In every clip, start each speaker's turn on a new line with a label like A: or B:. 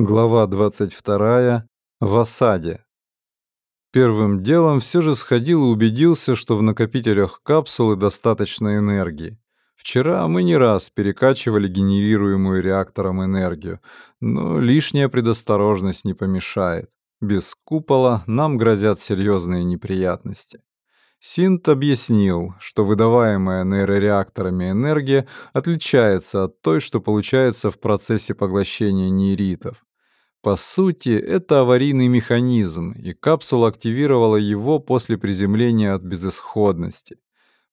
A: Глава 22. В осаде. Первым делом все же сходил и убедился, что в накопителях капсулы достаточно энергии. Вчера мы не раз перекачивали генерируемую реактором энергию, но лишняя предосторожность не помешает. Без купола нам грозят серьезные неприятности. Синт объяснил, что выдаваемая нейрореакторами энергия отличается от той, что получается в процессе поглощения нейритов. По сути, это аварийный механизм, и капсула активировала его после приземления от безысходности.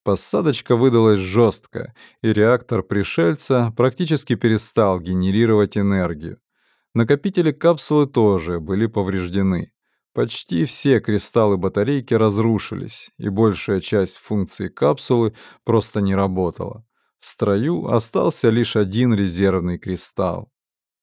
A: Посадочка выдалась жесткая, и реактор пришельца практически перестал генерировать энергию. Накопители капсулы тоже были повреждены. Почти все кристаллы батарейки разрушились, и большая часть функций капсулы просто не работала. В строю остался лишь один резервный кристалл.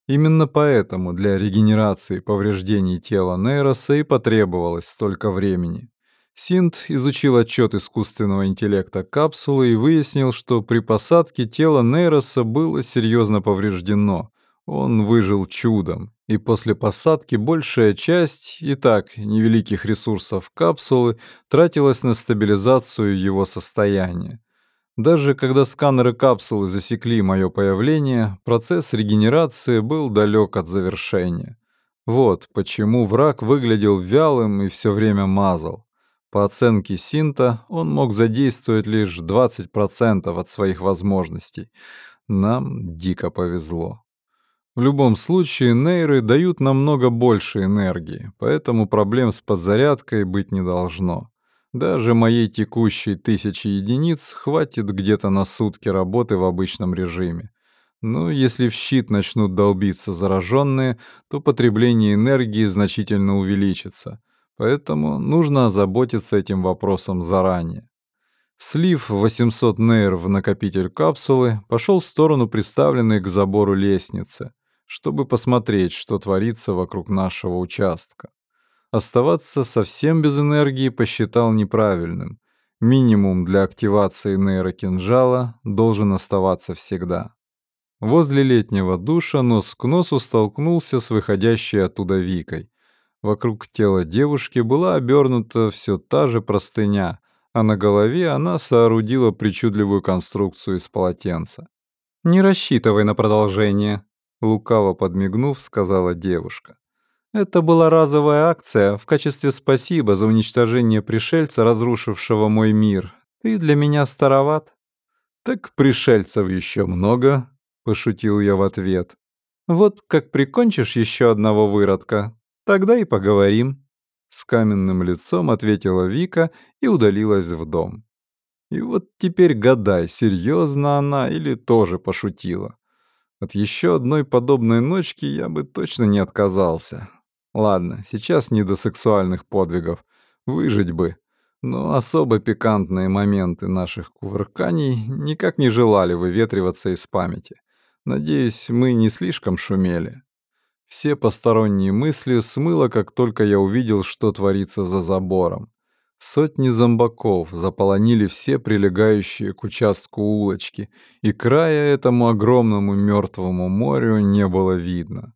A: Именно поэтому для регенерации повреждений тела Нейроса и потребовалось столько времени. Синт изучил отчет искусственного интеллекта капсулы и выяснил, что при посадке тело Нейроса было серьезно повреждено. Он выжил чудом, и после посадки большая часть, и так невеликих ресурсов капсулы, тратилась на стабилизацию его состояния. Даже когда сканеры капсулы засекли мое появление, процесс регенерации был далек от завершения. Вот почему враг выглядел вялым и все время мазал. По оценке Синта, он мог задействовать лишь 20% от своих возможностей. Нам дико повезло. В любом случае, нейры дают намного больше энергии, поэтому проблем с подзарядкой быть не должно. Даже моей текущей тысячи единиц хватит где-то на сутки работы в обычном режиме. Но если в щит начнут долбиться зараженные, то потребление энергии значительно увеличится. Поэтому нужно озаботиться этим вопросом заранее. Слив 800 нейр в накопитель капсулы, пошел в сторону приставленной к забору лестницы, чтобы посмотреть, что творится вокруг нашего участка. Оставаться совсем без энергии посчитал неправильным. Минимум для активации нейрокинжала должен оставаться всегда. Возле летнего душа нос к носу столкнулся с выходящей оттуда Викой. Вокруг тела девушки была обернута все та же простыня, а на голове она соорудила причудливую конструкцию из полотенца. «Не рассчитывай на продолжение», — лукаво подмигнув, сказала девушка. Это была разовая акция в качестве спасибо за уничтожение пришельца, разрушившего мой мир. Ты для меня староват. Так пришельцев еще много, пошутил я в ответ. Вот как прикончишь еще одного выродка, тогда и поговорим. С каменным лицом ответила Вика и удалилась в дом. И вот теперь гадай, серьезно она или тоже пошутила. От еще одной подобной ночки я бы точно не отказался. Ладно, сейчас не до сексуальных подвигов. Выжить бы. Но особо пикантные моменты наших кувырканий никак не желали выветриваться из памяти. Надеюсь, мы не слишком шумели. Все посторонние мысли смыло, как только я увидел, что творится за забором. Сотни зомбаков заполонили все прилегающие к участку улочки, и края этому огромному мертвому морю не было видно.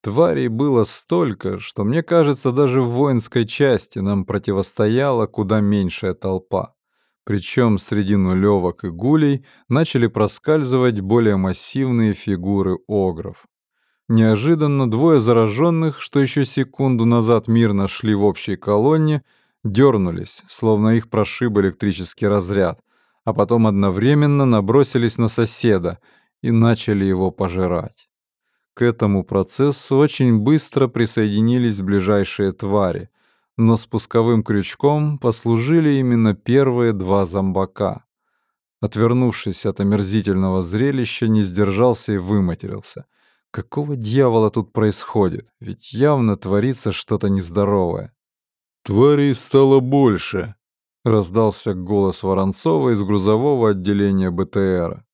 A: Тварей было столько, что, мне кажется, даже в воинской части нам противостояла куда меньшая толпа. Причем среди нулевок и гулей начали проскальзывать более массивные фигуры огров. Неожиданно двое зараженных, что еще секунду назад мирно шли в общей колонне, дернулись, словно их прошиб электрический разряд, а потом одновременно набросились на соседа и начали его пожирать. К этому процессу очень быстро присоединились ближайшие твари, но спусковым крючком послужили именно первые два зомбака. Отвернувшись от омерзительного зрелища, не сдержался и выматерился. Какого дьявола тут происходит? Ведь явно творится что-то нездоровое. «Тварей стало больше», — раздался голос Воронцова из грузового отделения БТРа.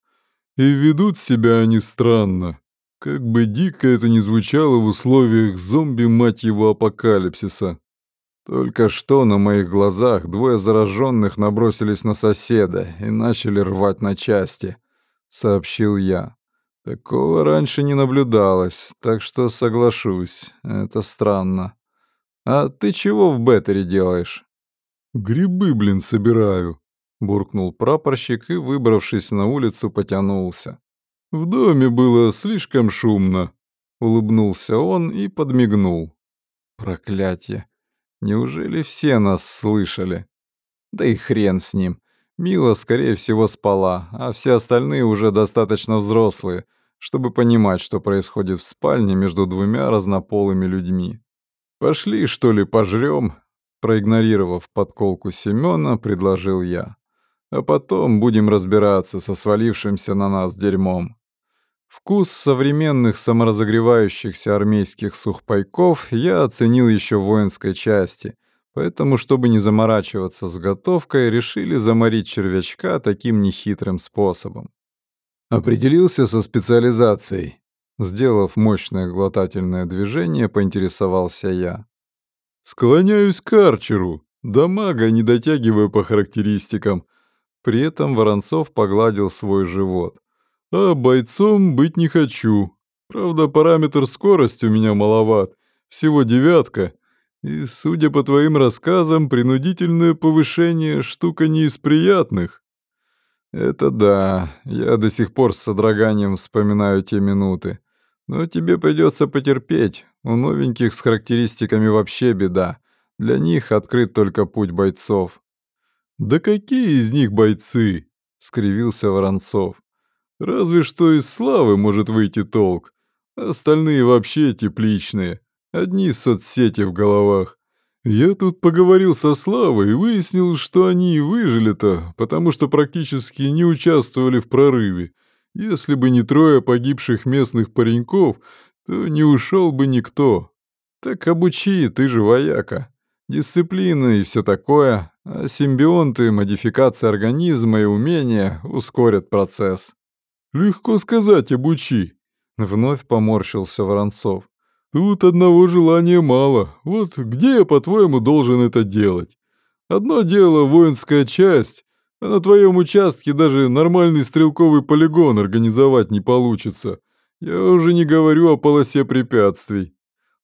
A: «И ведут себя они странно. Как бы дико это ни звучало в условиях зомби, мать его, апокалипсиса. Только что на моих глазах двое зараженных набросились на соседа и начали рвать на части, сообщил я. Такого раньше не наблюдалось, так что соглашусь, это странно. А ты чего в Беттере делаешь? Грибы, блин, собираю, буркнул прапорщик и, выбравшись на улицу, потянулся. В доме было слишком шумно. Улыбнулся он и подмигнул. Проклятье. Неужели все нас слышали? Да и хрен с ним. Мила, скорее всего, спала, а все остальные уже достаточно взрослые, чтобы понимать, что происходит в спальне между двумя разнополыми людьми. «Пошли, что ли, пожрём?» Проигнорировав подколку Семёна, предложил я. «А потом будем разбираться со свалившимся на нас дерьмом». Вкус современных саморазогревающихся армейских сухпайков я оценил еще в воинской части, поэтому, чтобы не заморачиваться с готовкой, решили заморить червячка таким нехитрым способом. Определился со специализацией. Сделав мощное глотательное движение, поинтересовался я. «Склоняюсь к арчеру. До мага не дотягиваю по характеристикам». При этом Воронцов погладил свой живот. «А бойцом быть не хочу. Правда, параметр скорости у меня маловат. Всего девятка. И, судя по твоим рассказам, принудительное повышение — штука не из приятных». «Это да. Я до сих пор с содроганием вспоминаю те минуты. Но тебе придется потерпеть. У новеньких с характеристиками вообще беда. Для них открыт только путь бойцов». «Да какие из них бойцы?» — скривился Воронцов. «Разве что из славы может выйти толк. Остальные вообще тепличные. Одни соцсети в головах. Я тут поговорил со Славой и выяснил, что они и выжили-то, потому что практически не участвовали в прорыве. Если бы не трое погибших местных пареньков, то не ушел бы никто. Так обучи, ты же вояка. Дисциплина и все такое, а симбионты, модификация организма и умения ускорят процесс. Легко сказать обучи. Вновь поморщился Воронцов. Тут одного желания мало. Вот где я, по-твоему, должен это делать? Одно дело воинская часть, а на твоем участке даже нормальный стрелковый полигон организовать не получится. Я уже не говорю о полосе препятствий.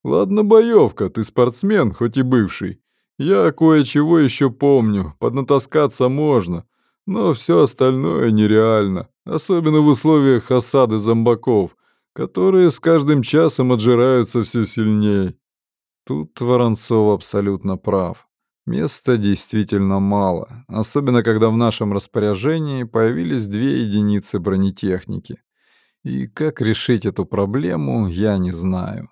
A: Ладно, боевка, ты спортсмен, хоть и бывший. Я кое-чего еще помню, поднатаскаться можно, но все остальное нереально, особенно в условиях осады зомбаков которые с каждым часом отжираются все сильнее. Тут Воронцов абсолютно прав. Места действительно мало, особенно когда в нашем распоряжении появились две единицы бронетехники. И как решить эту проблему, я не знаю.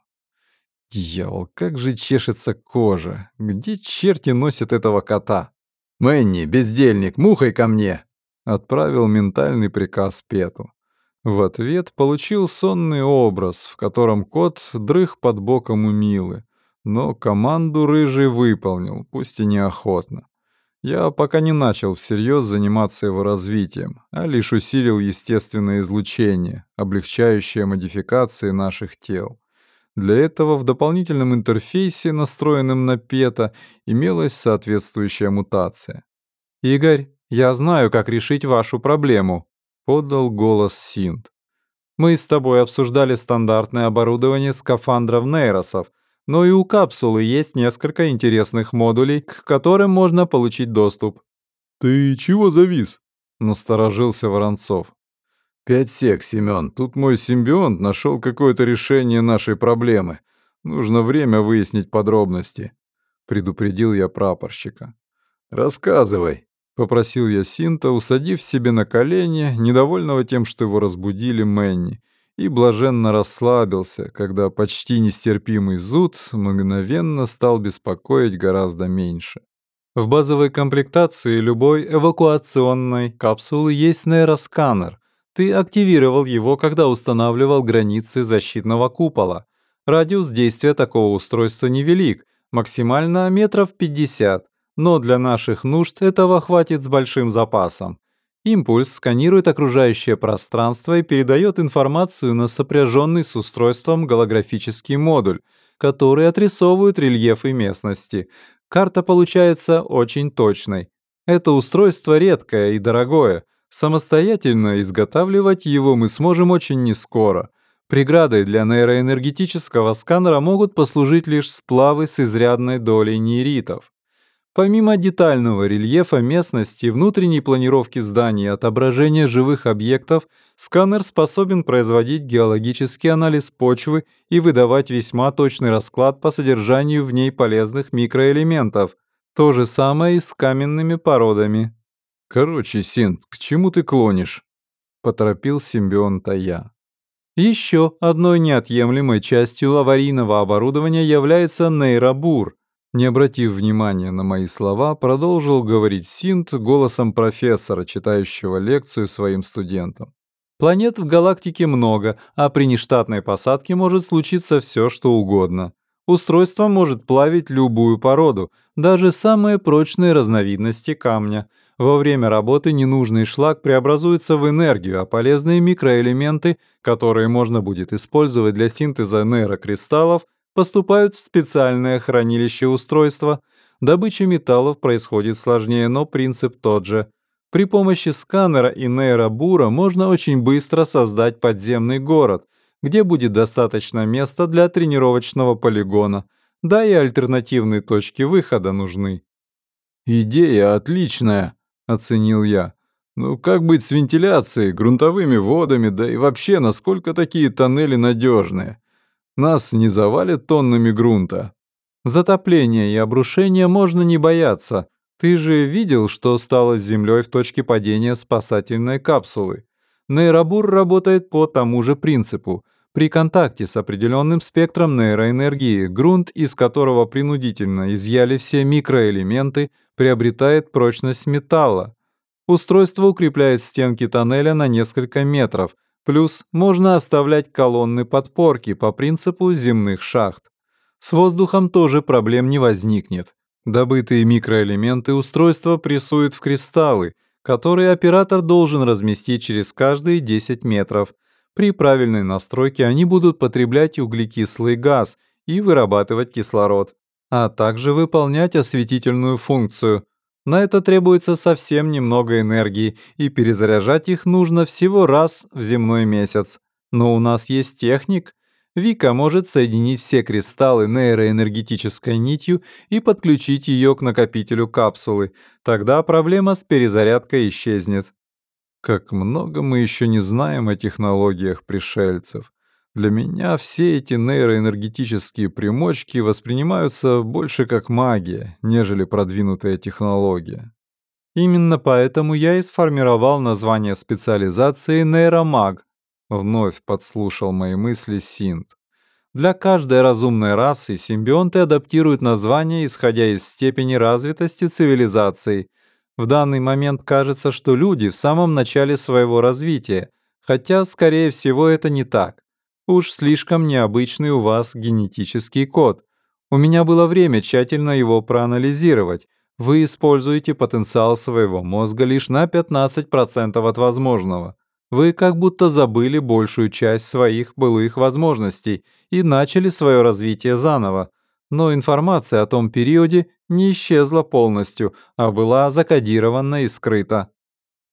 A: Дьявол, как же чешется кожа. Где черти носят этого кота? «Мэнни, бездельник, мухой ко мне!» Отправил ментальный приказ Пету. В ответ получил сонный образ, в котором кот дрых под боком у Милы, но команду рыжий выполнил, пусть и неохотно. Я пока не начал всерьез заниматься его развитием, а лишь усилил естественное излучение, облегчающее модификации наших тел. Для этого в дополнительном интерфейсе, настроенном на ПЕТа, имелась соответствующая мутация. «Игорь, я знаю, как решить вашу проблему», подал голос Синт. Мы с тобой обсуждали стандартное оборудование скафандров Нейросов, но и у капсулы есть несколько интересных модулей, к которым можно получить доступ.
B: «Ты чего завис?»
A: — насторожился Воронцов. «Пять сек, Семён. Тут мой симбионт нашел какое-то решение нашей проблемы. Нужно время выяснить подробности», — предупредил я прапорщика. «Рассказывай», Попросил я Синта, усадив себе на колени, недовольного тем, что его разбудили Мэнни, и блаженно расслабился, когда почти нестерпимый зуд мгновенно стал беспокоить гораздо меньше. В базовой комплектации любой эвакуационной капсулы есть нейросканер. Ты активировал его, когда устанавливал границы защитного купола. Радиус действия такого устройства невелик, максимально метров 50, но для наших нужд этого хватит с большим запасом. Импульс сканирует окружающее пространство и передает информацию на сопряженный с устройством голографический модуль, который отрисовывает рельефы местности. Карта получается очень точной. Это устройство редкое и дорогое, Самостоятельно изготавливать его мы сможем очень нескоро. Преградой для нейроэнергетического сканера могут послужить лишь сплавы с изрядной долей нейритов. Помимо детального рельефа местности, внутренней планировки зданий и отображения живых объектов, сканер способен производить геологический анализ почвы и выдавать весьма точный расклад по содержанию в ней полезных микроэлементов. То же самое и с каменными породами.
B: «Короче, Синт, к чему ты клонишь?» — поторопил симбионта я.
A: Еще одной неотъемлемой частью аварийного оборудования является нейробур. Не обратив внимания на мои слова, продолжил говорить Синт голосом профессора, читающего лекцию своим студентам. Планет в галактике много, а при нештатной посадке может случиться все, что угодно. Устройство может плавить любую породу, даже самые прочные разновидности камня. Во время работы ненужный шлак преобразуется в энергию, а полезные микроэлементы, которые можно будет использовать для синтеза нейрокристаллов, поступают в специальное хранилище устройства. Добыча металлов происходит сложнее, но принцип тот же. При помощи сканера и нейробура можно очень быстро создать подземный город — где будет достаточно места для тренировочного полигона, да и альтернативные точки выхода нужны.
B: «Идея отличная», — оценил я. «Ну как быть с вентиляцией, грунтовыми водами, да и вообще, насколько такие тоннели надежные? Нас не завалит тоннами грунта?»
A: «Затопления и обрушения можно не бояться. Ты же видел, что стало с землей в точке падения спасательной капсулы. Нейробур работает по тому же принципу. При контакте с определенным спектром нейроэнергии грунт, из которого принудительно изъяли все микроэлементы, приобретает прочность металла. Устройство укрепляет стенки тоннеля на несколько метров, плюс можно оставлять колонны подпорки по принципу земных шахт. С воздухом тоже проблем не возникнет. Добытые микроэлементы устройство прессует в кристаллы, которые оператор должен разместить через каждые 10 метров. При правильной настройке они будут потреблять углекислый газ и вырабатывать кислород, а также выполнять осветительную функцию. На это требуется совсем немного энергии, и перезаряжать их нужно всего раз в земной месяц. Но у нас есть техник, Вика может соединить все кристаллы нейроэнергетической нитью и подключить ее к накопителю капсулы. Тогда проблема с перезарядкой исчезнет.
B: Как много мы еще не знаем о технологиях пришельцев. Для меня все эти нейроэнергетические примочки воспринимаются больше как магия, нежели продвинутая технология.
A: Именно поэтому я и сформировал название специализации нейромаг, Вновь подслушал мои мысли Синт. Для каждой разумной расы симбионты адаптируют название, исходя из степени развитости цивилизации. В данный момент кажется, что люди в самом начале своего развития, хотя, скорее всего, это не так. Уж слишком необычный у вас генетический код. У меня было время тщательно его проанализировать. Вы используете потенциал своего мозга лишь на 15% от возможного. Вы как будто забыли большую часть своих былых возможностей и начали свое развитие заново. Но информация о том периоде не исчезла полностью, а была закодирована и скрыта.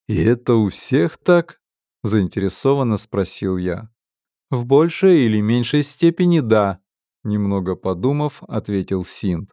B: «И это у всех так?» — заинтересованно спросил я.
A: «В большей или меньшей степени да», — немного подумав, ответил Синт.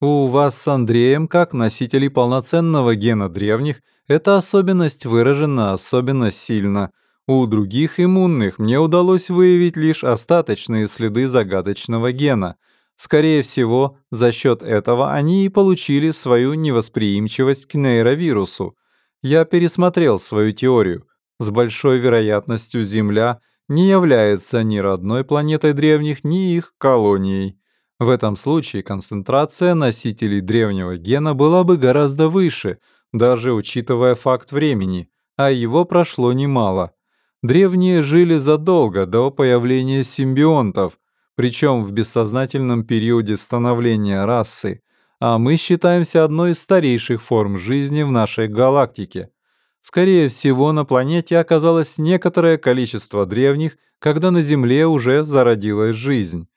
A: «У вас с Андреем, как носителей полноценного гена древних, — эта особенность выражена особенно сильно. У других иммунных мне удалось выявить лишь остаточные следы загадочного гена. Скорее всего, за счет этого они и получили свою невосприимчивость к нейровирусу. Я пересмотрел свою теорию. С большой вероятностью Земля не является ни родной планетой древних, ни их колонией. В этом случае концентрация носителей древнего гена была бы гораздо выше — даже учитывая факт времени, а его прошло немало. Древние жили задолго до появления симбионтов, причем в бессознательном периоде становления расы, а мы считаемся одной из старейших форм жизни в нашей галактике. Скорее всего, на планете оказалось некоторое количество древних, когда на Земле уже зародилась жизнь.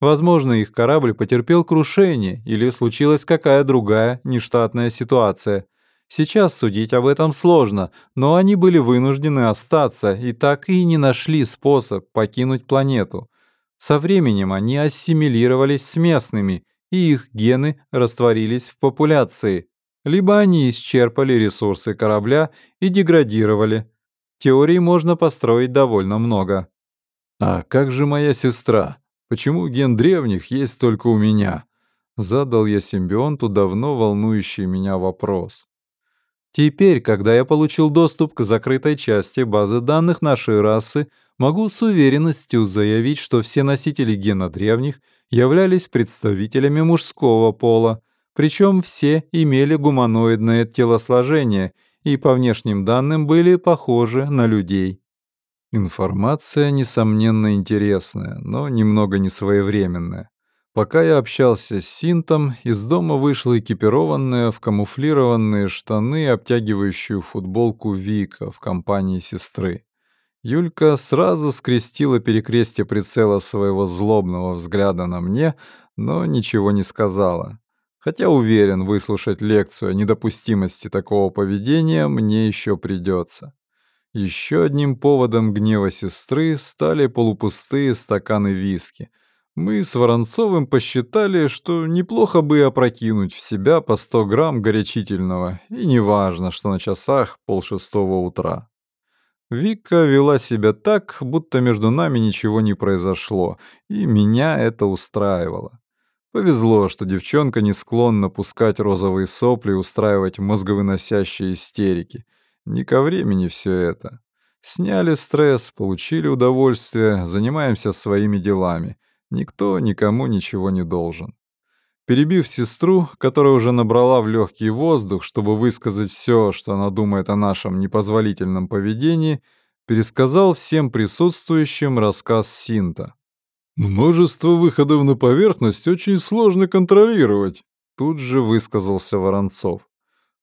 A: Возможно, их корабль потерпел крушение или случилась какая другая нештатная ситуация, Сейчас судить об этом сложно, но они были вынуждены остаться и так и не нашли способ покинуть планету. Со временем они ассимилировались с местными, и их гены растворились в популяции. Либо они исчерпали ресурсы корабля и деградировали. Теорий можно построить довольно много.
B: «А как же моя сестра? Почему ген древних есть только у меня?» Задал я симбионту давно волнующий меня вопрос.
A: Теперь, когда я получил доступ к закрытой части базы данных нашей расы, могу с уверенностью заявить, что все носители гена древних являлись представителями мужского пола, причем все имели гуманоидное телосложение и по внешним данным были похожи на людей.
B: Информация, несомненно, интересная, но немного несвоевременная. Пока я общался с Синтом, из дома вышла экипированная в камуфлированные штаны обтягивающую футболку Вика в компании сестры. Юлька сразу скрестила перекрестие прицела своего злобного взгляда на мне, но ничего не сказала. Хотя уверен, выслушать лекцию о недопустимости такого поведения мне еще придется. Еще одним поводом гнева сестры стали полупустые стаканы виски — мы с Воронцовым посчитали, что неплохо бы опрокинуть в себя по 100 грамм горячительного, и неважно, что на часах полшестого утра. Вика вела себя так, будто между нами ничего не произошло, и меня это устраивало. Повезло, что девчонка не склонна пускать розовые сопли и устраивать мозговыносящие истерики. Не ко времени все это. Сняли стресс, получили удовольствие, занимаемся своими делами. Никто никому ничего не должен. Перебив сестру, которая уже набрала в легкий воздух, чтобы высказать все, что она думает о нашем непозволительном поведении, пересказал всем присутствующим рассказ Синта. «Множество выходов на поверхность очень сложно контролировать», — тут же высказался Воронцов.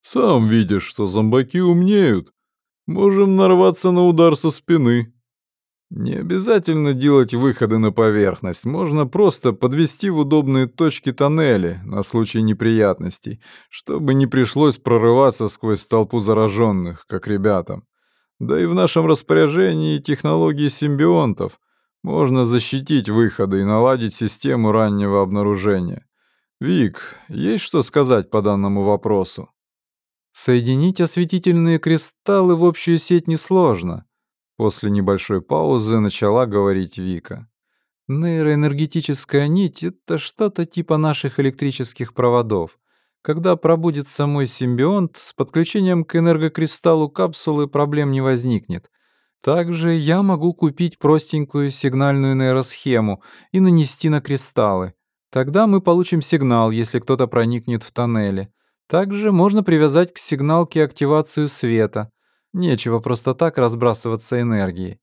B: «Сам видишь, что зомбаки умнеют. Можем нарваться на удар со спины. Не обязательно делать выходы на поверхность, можно просто подвести в удобные точки тоннели на случай неприятностей, чтобы не пришлось прорываться сквозь толпу зараженных, как ребятам. Да и в нашем распоряжении технологии симбионтов. Можно защитить выходы и наладить систему раннего обнаружения. Вик, есть что сказать по данному вопросу?
A: Соединить осветительные кристаллы в общую сеть несложно. После небольшой паузы начала говорить Вика. Нейроэнергетическая нить — это что-то типа наших электрических проводов. Когда пробудется мой симбионт, с подключением к энергокристаллу капсулы проблем не возникнет. Также я могу купить простенькую сигнальную нейросхему и нанести на кристаллы. Тогда мы получим сигнал, если кто-то проникнет в тоннели. Также можно привязать к сигналке активацию света — Нечего просто так разбрасываться энергией.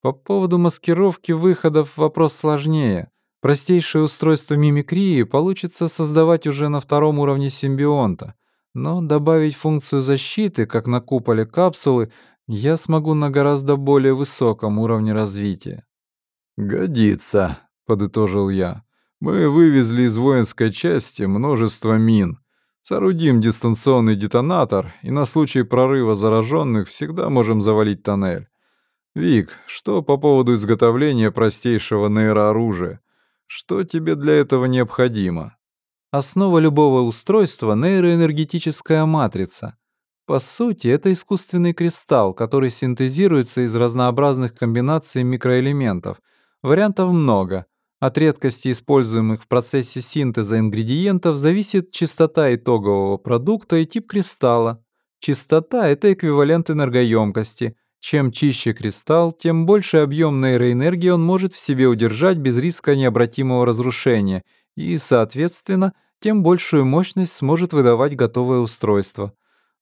A: По поводу маскировки выходов вопрос сложнее. Простейшее устройство мимикрии получится создавать уже на втором уровне симбионта, но добавить функцию защиты, как на куполе капсулы, я смогу на гораздо более высоком уровне развития.
B: «Годится», — подытожил я. «Мы вывезли из воинской части множество мин. Соорудим дистанционный детонатор, и на случай прорыва зараженных всегда можем завалить тоннель. Вик, что по поводу изготовления простейшего нейрооружия? Что тебе для этого необходимо?
A: Основа любого устройства — нейроэнергетическая матрица. По сути, это искусственный кристалл, который синтезируется из разнообразных комбинаций микроэлементов. Вариантов много — от редкости используемых в процессе синтеза ингредиентов зависит частота итогового продукта и тип кристалла. Частота — это эквивалент энергоемкости. Чем чище кристалл, тем больше объем нейроэнергии он может в себе удержать без риска необратимого разрушения, и, соответственно, тем большую мощность сможет выдавать готовое устройство.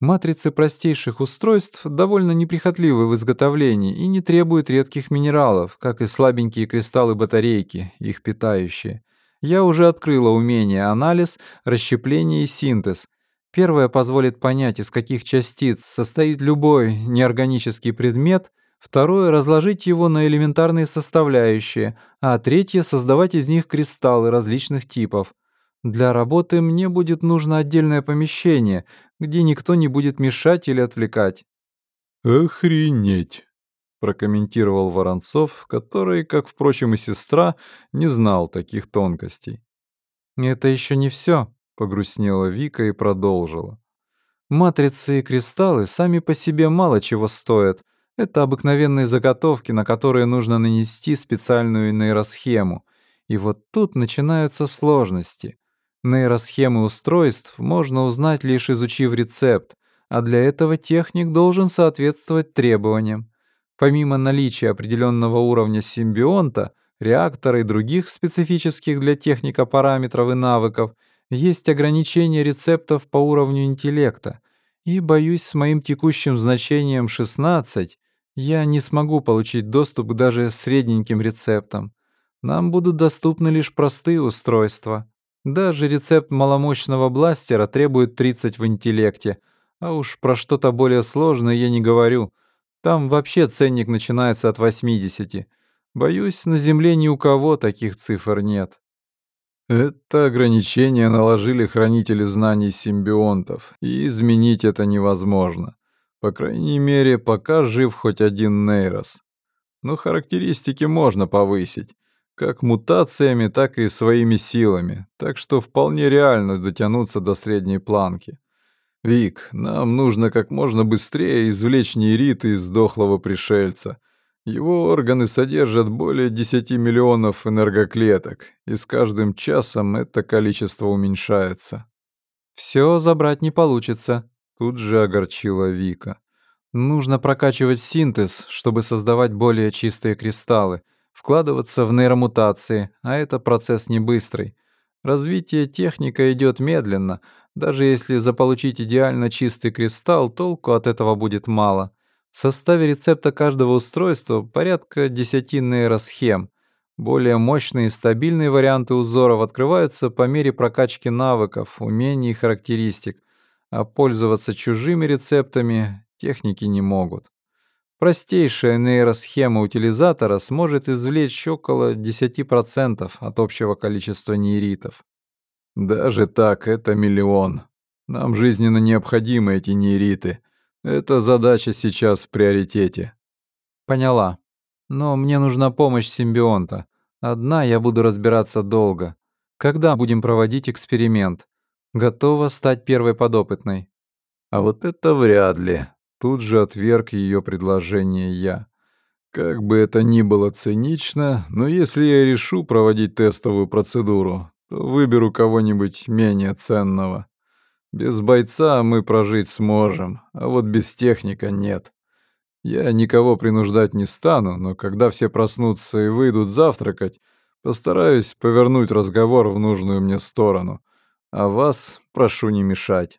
A: Матрицы простейших устройств довольно неприхотливы в изготовлении и не требуют редких минералов, как и слабенькие кристаллы батарейки, их питающие. Я уже открыла умение анализ, расщепление и синтез. Первое позволит понять, из каких частиц состоит любой неорганический предмет, второе — разложить его на элементарные составляющие, а третье — создавать из них кристаллы различных типов. Для работы мне будет нужно отдельное помещение, где никто не будет мешать или отвлекать.
B: Охренеть, прокомментировал Воронцов, который, как впрочем и сестра, не знал таких тонкостей.
A: Это еще не все, погрустнела Вика и продолжила. Матрицы и кристаллы сами по себе мало чего стоят. Это обыкновенные заготовки, на которые нужно нанести специальную нейросхему. И вот тут начинаются сложности. Нейросхемы устройств можно узнать лишь изучив рецепт, а для этого техник должен соответствовать требованиям. Помимо наличия определенного уровня симбионта, реактора и других специфических для техника параметров и навыков, есть ограничение рецептов по уровню интеллекта. И, боюсь, с моим текущим значением 16 я не смогу получить доступ к даже средненьким рецептам. Нам будут доступны лишь простые устройства. Даже рецепт маломощного бластера требует 30 в интеллекте, а уж про что-то более сложное я не говорю. Там вообще ценник начинается от 80. Боюсь, на Земле ни у кого таких цифр нет.
B: Это ограничение наложили хранители знаний симбионтов, и изменить это невозможно. По крайней мере, пока жив хоть один Нейрос. Но характеристики можно повысить как мутациями, так и своими силами, так что вполне реально дотянуться до средней планки. Вик, нам нужно как можно быстрее извлечь нейрит из дохлого пришельца. Его органы содержат более 10 миллионов энергоклеток, и с каждым часом это количество уменьшается.
A: Все забрать не получится, тут же огорчила Вика. Нужно прокачивать синтез, чтобы создавать более чистые кристаллы, вкладываться в нейромутации, а это процесс не быстрый. Развитие техника идет медленно. Даже если заполучить идеально чистый кристалл, толку от этого будет мало. В составе рецепта каждого устройства порядка 10 нейросхем. Более мощные и стабильные варианты узоров открываются по мере прокачки навыков, умений и характеристик, а пользоваться чужими рецептами техники не могут. Простейшая нейросхема утилизатора сможет извлечь около 10% от общего количества нейритов.
B: Даже так, это миллион. Нам жизненно необходимы эти нейриты. Эта задача сейчас в приоритете.
A: Поняла. Но мне нужна помощь симбионта. Одна я буду разбираться долго. Когда будем проводить эксперимент? Готова стать первой подопытной.
B: А вот это вряд ли. Тут же отверг ее предложение я. Как бы это ни было цинично, но если я решу проводить тестовую процедуру, то выберу кого-нибудь менее ценного. Без бойца мы прожить сможем, а вот без техника нет. Я никого принуждать не стану, но когда все проснутся и выйдут завтракать, постараюсь повернуть разговор в нужную мне сторону. А вас прошу не мешать.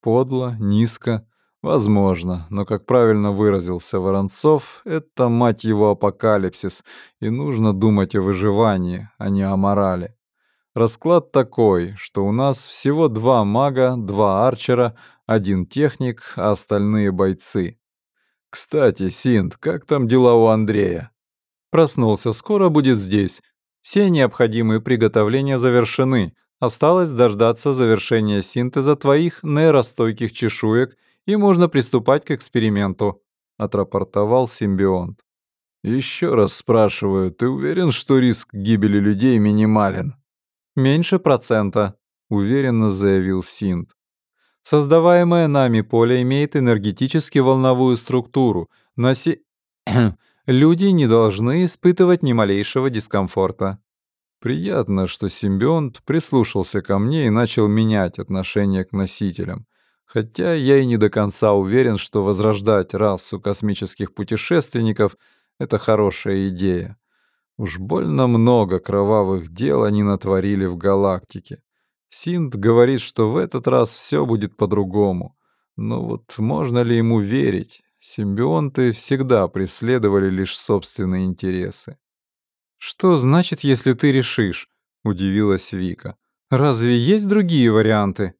A: Подло, низко, Возможно, но, как правильно выразился Воронцов, это, мать его, апокалипсис, и нужно думать о выживании, а не о морали. Расклад такой, что у нас всего два мага, два арчера, один техник, а остальные бойцы. Кстати, Синт, как там дела у Андрея? Проснулся, скоро будет здесь. Все необходимые приготовления завершены. Осталось дождаться завершения синтеза твоих нейростойких чешуек — и можно приступать к эксперименту», — отрапортовал симбионт.
B: «Еще раз спрашиваю, ты уверен, что риск гибели людей минимален?»
A: «Меньше процента», — уверенно заявил Синт. «Создаваемое нами поле имеет энергетически-волновую структуру. Носи... Люди не должны испытывать ни малейшего дискомфорта».
B: Приятно, что симбионт прислушался ко мне и начал менять отношение к носителям. Хотя я и не до конца уверен, что возрождать расу космических путешественников — это хорошая идея. Уж больно много кровавых дел они натворили в галактике. Синт говорит, что в этот раз все будет по-другому. Но вот можно ли ему верить? Симбионты всегда преследовали лишь собственные интересы.
A: «Что значит, если ты решишь?» — удивилась Вика. «Разве есть другие варианты?»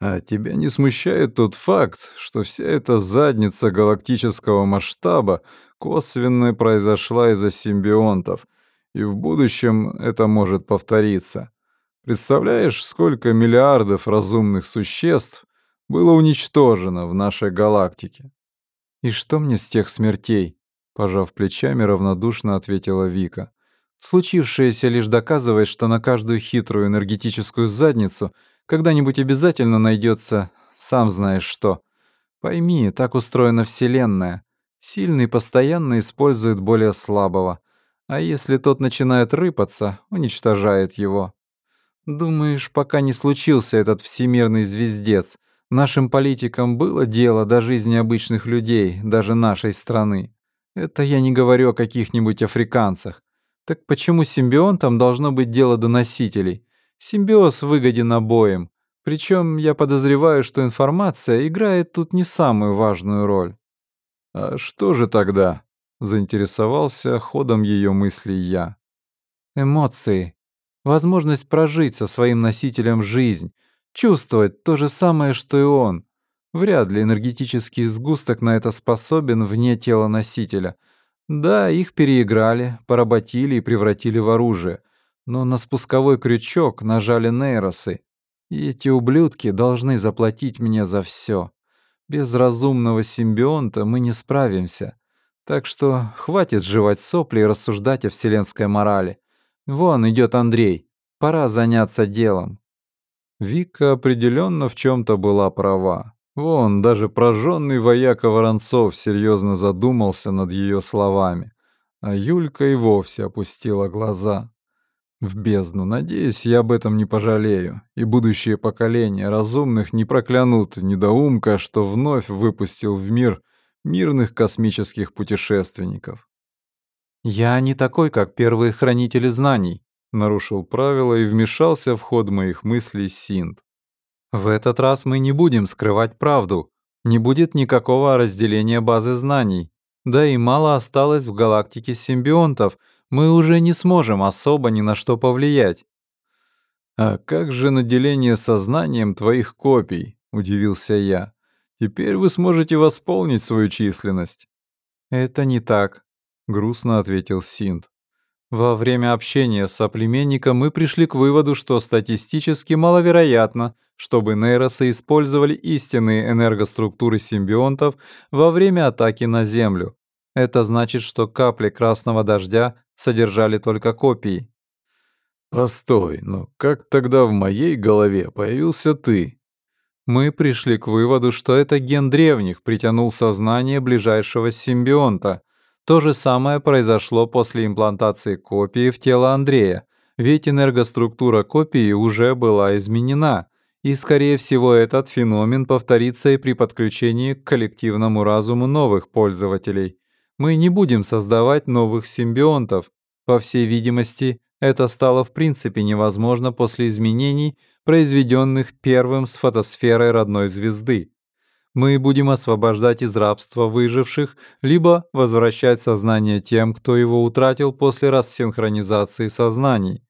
B: А тебя не смущает тот факт, что вся эта задница галактического масштаба косвенно произошла из-за симбионтов, и в будущем это может повториться.
A: Представляешь, сколько миллиардов разумных существ было уничтожено в нашей галактике?
B: И что мне с тех смертей? Пожав плечами, равнодушно ответила Вика. Случившееся лишь доказывает, что на каждую хитрую энергетическую задницу когда-нибудь обязательно найдется, сам знаешь что. Пойми, так устроена Вселенная. Сильный постоянно использует более слабого, а если тот начинает рыпаться, уничтожает его. Думаешь, пока не случился этот всемирный звездец, нашим политикам было дело до жизни обычных людей, даже нашей страны? Это я не говорю о каких-нибудь африканцах. Так почему симбионтам должно быть дело до носителей? Симбиоз выгоден обоим. Причем я подозреваю, что информация играет тут не самую важную роль.
A: А что же тогда? Заинтересовался ходом ее мыслей я.
B: Эмоции. Возможность прожить со своим носителем жизнь. Чувствовать то же самое, что и он. Вряд ли энергетический сгусток на это способен вне тела носителя. Да, их переиграли, поработили и превратили в оружие. Но на спусковой крючок нажали нейросы. И эти ублюдки должны заплатить мне за все. Без разумного симбионта мы не справимся. Так что хватит жевать сопли и рассуждать о вселенской морали. Вон идет Андрей. Пора заняться делом.
A: Вика определенно в чем-то была права. Вон, даже прожженный вояка Воронцов серьезно задумался над ее словами. А Юлька и вовсе опустила глаза в бездну. Надеюсь, я об этом не пожалею, и будущие поколения разумных не проклянут недоумка, что вновь выпустил в мир мирных космических путешественников.
B: «Я не такой, как первые хранители знаний», —
A: нарушил правила и вмешался в ход моих мыслей Синт.
B: «В этот раз мы не будем скрывать правду. Не будет никакого разделения базы знаний. Да и мало осталось в галактике симбионтов — мы уже не сможем особо ни на что повлиять.
A: «А как же наделение сознанием твоих копий?» — удивился я. «Теперь вы сможете восполнить свою численность».
B: «Это не так», — грустно ответил Синт. «Во время общения с соплеменником мы пришли к выводу, что статистически маловероятно, чтобы нейросы использовали истинные энергоструктуры симбионтов во время атаки на Землю. Это значит, что капли красного дождя содержали только копии.
A: «Постой, но как тогда в моей голове появился ты?»
B: Мы пришли к выводу, что это ген древних притянул сознание ближайшего симбионта. То же самое произошло после имплантации копии в тело Андрея, ведь энергоструктура копии уже была изменена, и, скорее всего, этот феномен повторится и при подключении к коллективному разуму новых пользователей. Мы не будем создавать новых симбионтов. По всей видимости, это стало в принципе невозможно после изменений, произведенных первым с фотосферой родной звезды. Мы будем освобождать из рабства выживших, либо возвращать сознание тем, кто его утратил после рассинхронизации сознаний.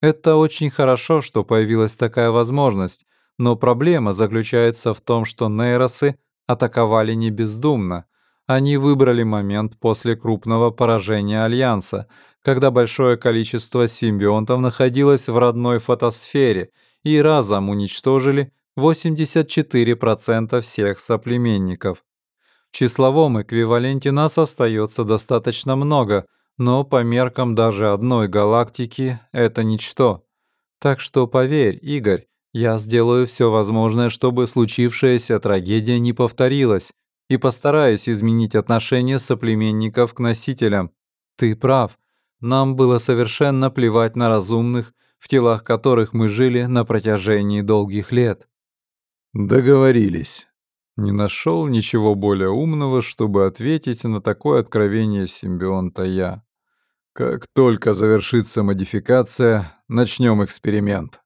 B: Это очень хорошо, что появилась такая возможность, но проблема заключается в том, что нейросы атаковали не бездумно. Они выбрали момент после крупного поражения Альянса, когда большое количество симбионтов находилось в родной фотосфере и разом уничтожили 84% всех соплеменников. В числовом эквиваленте нас остается достаточно много, но по меркам даже одной галактики это ничто. Так что поверь, Игорь, я сделаю все возможное, чтобы случившаяся трагедия не повторилась, и постараюсь изменить отношение соплеменников к носителям. Ты прав. Нам было совершенно плевать на разумных, в телах которых мы жили на протяжении долгих лет.
A: Договорились. Не нашел ничего более умного, чтобы ответить на такое откровение симбионта я. Как только завершится модификация, начнем эксперимент.